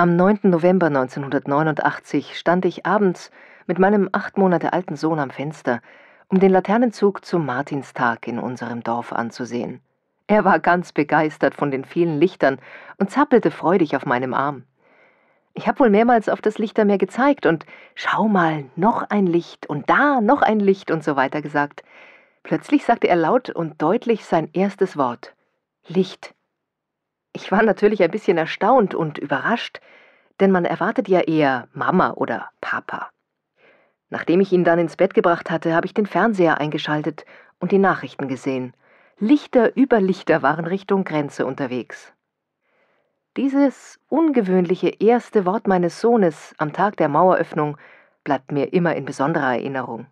Am 9. November 1989 stand ich abends mit meinem acht Monate alten Sohn am Fenster, um den Laternenzug zum Martinstag in unserem Dorf anzusehen. Er war ganz begeistert von den vielen Lichtern und zappelte freudig auf meinem Arm. Ich habe wohl mehrmals auf das Lichtermeer gezeigt und schau mal, noch ein Licht und da noch ein Licht und so weiter gesagt. Plötzlich sagte er laut und deutlich sein erstes Wort. Licht. Ich war natürlich ein bisschen erstaunt und überrascht, denn man erwartet ja eher Mama oder Papa. Nachdem ich ihn dann ins Bett gebracht hatte, habe ich den Fernseher eingeschaltet und die Nachrichten gesehen. Lichter über Lichter waren Richtung Grenze unterwegs. Dieses ungewöhnliche erste Wort meines Sohnes am Tag der Maueröffnung bleibt mir immer in besonderer Erinnerung.